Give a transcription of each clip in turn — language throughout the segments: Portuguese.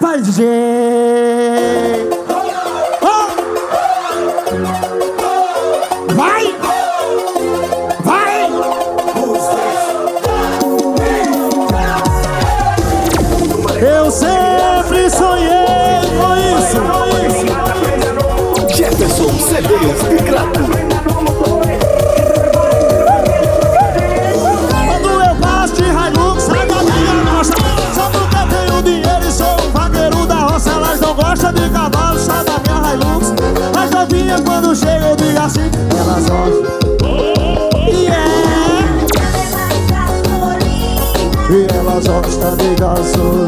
Vai, gente! Eu sempre sonhei. azul.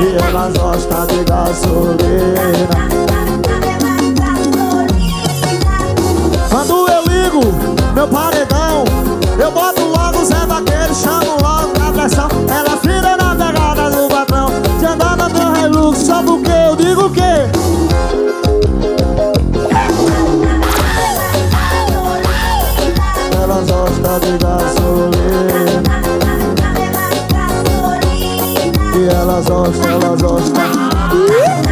E elas gostam de gasolina Quando eu ligo meu paredão Eu boto logo o Zé Vaqueiro Chamo logo pra pressão. Ela é filha na pegada do patrão De andar na minha Hilux Só porque eu ela gosta, ela gosta.